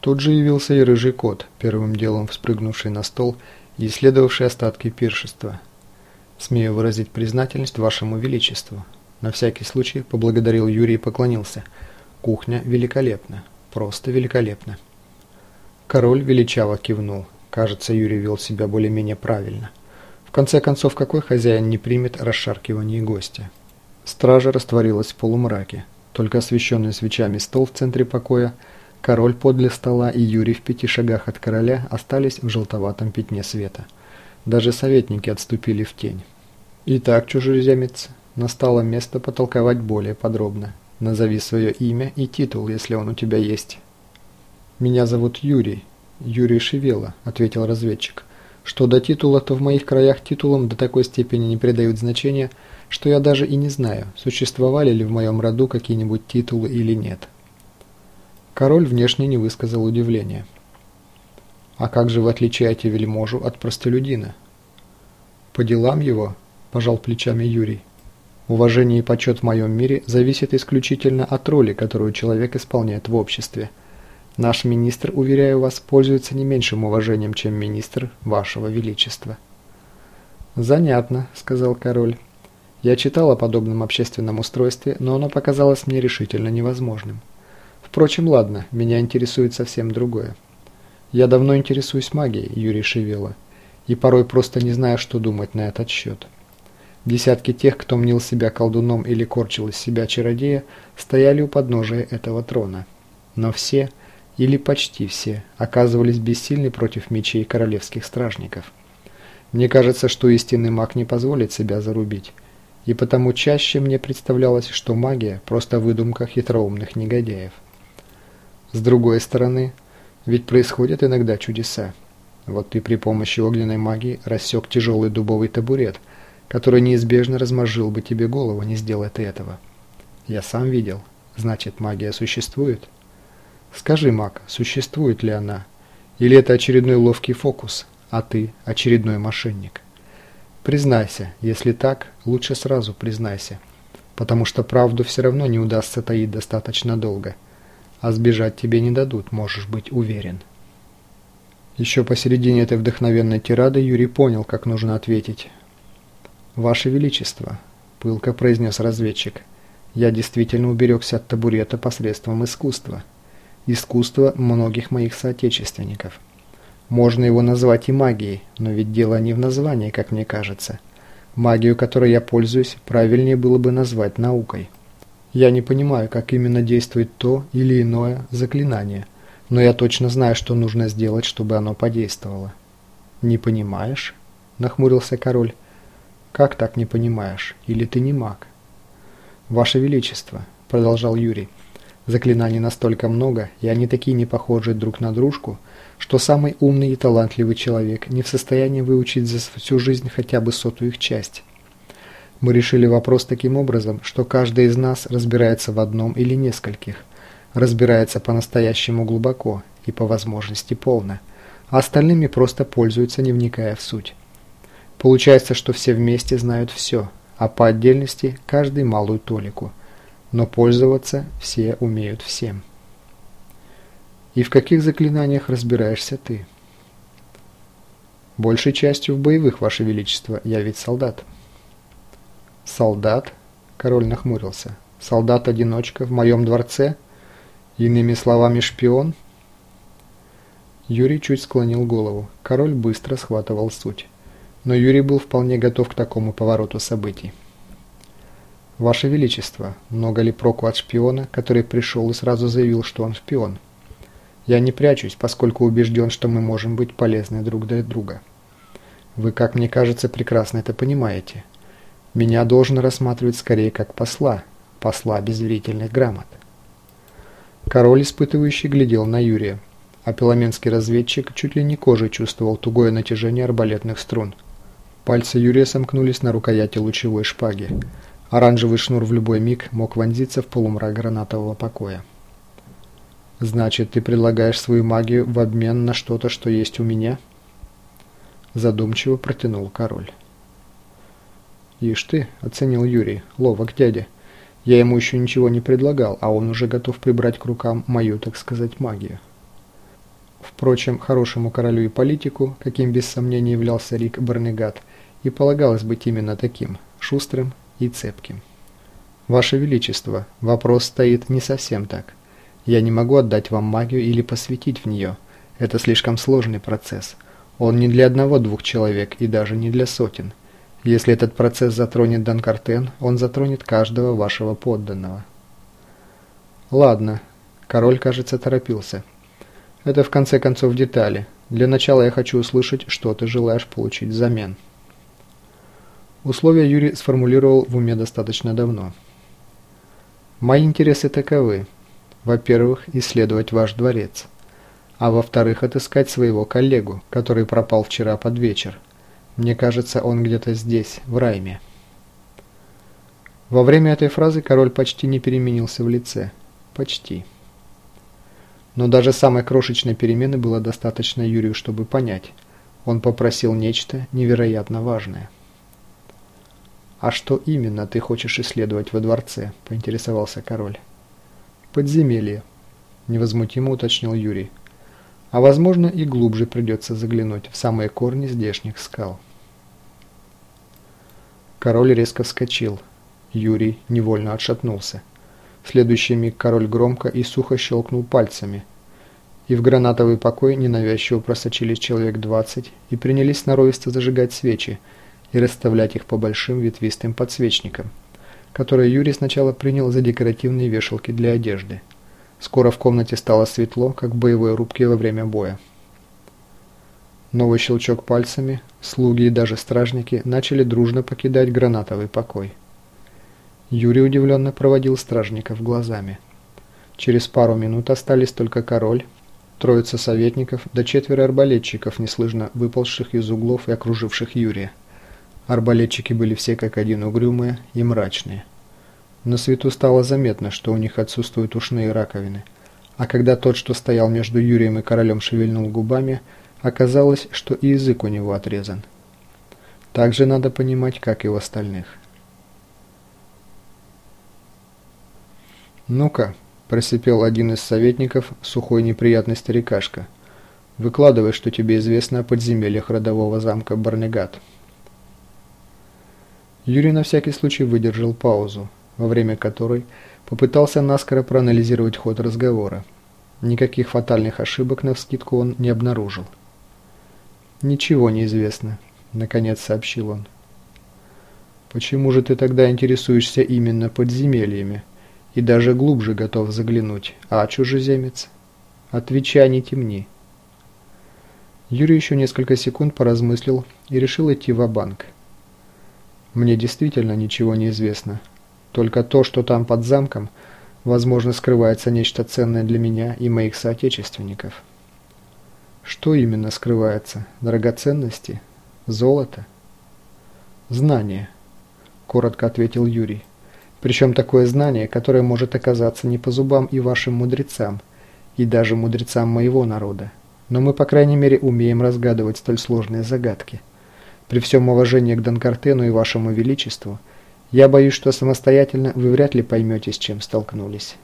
Тут же явился и рыжий кот, первым делом вспрыгнувший на стол и исследовавший остатки пиршества. «Смею выразить признательность вашему величеству». На всякий случай поблагодарил Юрий и поклонился. «Кухня великолепна. Просто великолепна». Король величаво кивнул. Кажется, Юрий вел себя более-менее правильно. В конце концов, какой хозяин не примет расшаркивание гостя? Стража растворилась в полумраке. Только освещенный свечами стол в центре покоя, король подле стола и Юрий в пяти шагах от короля остались в желтоватом пятне света. Даже советники отступили в тень. «Итак, чужеземец, настало место потолковать более подробно. Назови свое имя и титул, если он у тебя есть». «Меня зовут Юрий. Юрий Шевела», — ответил разведчик. «Что до титула, то в моих краях титулам до такой степени не придают значения, что я даже и не знаю, существовали ли в моем роду какие-нибудь титулы или нет». Король внешне не высказал удивления. «А как же вы отличаете вельможу от простолюдина?» «По делам его», – пожал плечами Юрий. «Уважение и почет в моем мире зависит исключительно от роли, которую человек исполняет в обществе – Наш министр, уверяю вас, пользуется не меньшим уважением, чем министр вашего величества». «Занятно», — сказал король. «Я читал о подобном общественном устройстве, но оно показалось мне решительно невозможным. Впрочем, ладно, меня интересует совсем другое. Я давно интересуюсь магией, Юрий Шевела, и порой просто не знаю, что думать на этот счет». Десятки тех, кто мнил себя колдуном или корчил из себя чародея, стояли у подножия этого трона. Но все, или почти все, оказывались бессильны против мечей королевских стражников. Мне кажется, что истинный маг не позволит себя зарубить, и потому чаще мне представлялось, что магия – просто выдумка хитроумных негодяев. С другой стороны, ведь происходят иногда чудеса. Вот ты при помощи огненной магии рассек тяжелый дубовый табурет, который неизбежно размозжил бы тебе голову, не сделай ты этого. Я сам видел. Значит, магия существует? Скажи, Мак, существует ли она? Или это очередной ловкий фокус, а ты очередной мошенник? Признайся, если так, лучше сразу признайся, потому что правду все равно не удастся таить достаточно долго, а сбежать тебе не дадут, можешь быть уверен. Еще посередине этой вдохновенной тирады Юрий понял, как нужно ответить. «Ваше Величество», – пылко произнес разведчик, – «я действительно уберегся от табурета посредством искусства» искусство многих моих соотечественников. Можно его назвать и магией, но ведь дело не в названии, как мне кажется. Магию, которой я пользуюсь, правильнее было бы назвать наукой. Я не понимаю, как именно действует то или иное заклинание, но я точно знаю, что нужно сделать, чтобы оно подействовало. «Не понимаешь?» – нахмурился король. «Как так не понимаешь? Или ты не маг?» «Ваше Величество», – продолжал Юрий, – Заклинаний настолько много, и они такие не похожи друг на дружку, что самый умный и талантливый человек не в состоянии выучить за всю жизнь хотя бы сотую их часть. Мы решили вопрос таким образом, что каждый из нас разбирается в одном или нескольких, разбирается по-настоящему глубоко и по возможности полно, а остальными просто пользуются, не вникая в суть. Получается, что все вместе знают все, а по отдельности каждый малую толику – но пользоваться все умеют всем. И в каких заклинаниях разбираешься ты? Большей частью в боевых, Ваше Величество, я ведь солдат. Солдат? Король нахмурился. Солдат-одиночка в моем дворце? Иными словами, шпион? Юрий чуть склонил голову. Король быстро схватывал суть. Но Юрий был вполне готов к такому повороту событий. «Ваше Величество, много ли проку от шпиона, который пришел и сразу заявил, что он шпион? Я не прячусь, поскольку убежден, что мы можем быть полезны друг для друга. Вы, как мне кажется, прекрасно это понимаете. Меня должен рассматривать скорее как посла, посла без верительных грамот». Король, испытывающий, глядел на Юрия, а пеломенский разведчик чуть ли не кожей чувствовал тугое натяжение арбалетных струн. Пальцы Юрия сомкнулись на рукояти лучевой шпаги. Оранжевый шнур в любой миг мог вонзиться в полумрак гранатового покоя. «Значит, ты предлагаешь свою магию в обмен на что-то, что есть у меня?» Задумчиво протянул король. «Ишь ты», — оценил Юрий, — «ловок дядя. Я ему еще ничего не предлагал, а он уже готов прибрать к рукам мою, так сказать, магию». Впрочем, хорошему королю и политику, каким без сомнения являлся Рик Барнегат, и полагалось быть именно таким, шустрым и цепким. «Ваше Величество, вопрос стоит не совсем так. Я не могу отдать вам магию или посвятить в нее. Это слишком сложный процесс. Он не для одного-двух человек и даже не для сотен. Если этот процесс затронет Данкартен, он затронет каждого вашего подданного». «Ладно». Король, кажется, торопился. «Это в конце концов детали. Для начала я хочу услышать, что ты желаешь получить взамен». Условия Юрий сформулировал в уме достаточно давно. «Мои интересы таковы. Во-первых, исследовать ваш дворец. А во-вторых, отыскать своего коллегу, который пропал вчера под вечер. Мне кажется, он где-то здесь, в Райме». Во время этой фразы король почти не переменился в лице. Почти. Но даже самой крошечной перемены было достаточно Юрию, чтобы понять. Он попросил нечто невероятно важное. «А что именно ты хочешь исследовать во дворце?» – поинтересовался король. «Подземелье», – невозмутимо уточнил Юрий. «А возможно и глубже придется заглянуть в самые корни здешних скал». Король резко вскочил. Юрий невольно отшатнулся. В следующий миг король громко и сухо щелкнул пальцами. И в гранатовый покой ненавязчиво просочились человек двадцать и принялись сноровисто зажигать свечи – и расставлять их по большим ветвистым подсвечникам, которые Юрий сначала принял за декоративные вешалки для одежды. Скоро в комнате стало светло, как в боевой рубке во время боя. Новый щелчок пальцами, слуги и даже стражники начали дружно покидать гранатовый покой. Юрий удивленно проводил стражников глазами. Через пару минут остались только король, троица советников да четверо арбалетчиков, неслышно выползших из углов и окруживших Юрия. Арбалетчики были все как один угрюмые и мрачные. На свету стало заметно, что у них отсутствуют ушные раковины, а когда тот, что стоял между Юрием и королем, шевельнул губами, оказалось, что и язык у него отрезан. Также надо понимать, как и у остальных. «Ну-ка», – просипел один из советников, сухой неприятный старикашка, – «выкладывай, что тебе известно о подземельях родового замка Барнегат». Юрий на всякий случай выдержал паузу, во время которой попытался наскоро проанализировать ход разговора. Никаких фатальных ошибок на вскидку он не обнаружил. «Ничего не известно», — наконец сообщил он. «Почему же ты тогда интересуешься именно подземельями и даже глубже готов заглянуть, а чужеземец? Отвечай, не темни». Юрий еще несколько секунд поразмыслил и решил идти в банк мне действительно ничего не известно. Только то, что там под замком, возможно, скрывается нечто ценное для меня и моих соотечественников. Что именно скрывается? Драгоценности? Золото? Знание, коротко ответил Юрий. Причем такое знание, которое может оказаться не по зубам и вашим мудрецам, и даже мудрецам моего народа. Но мы, по крайней мере, умеем разгадывать столь сложные загадки. При всем уважении к Донкартену и вашему величеству, я боюсь, что самостоятельно вы вряд ли поймете, с чем столкнулись».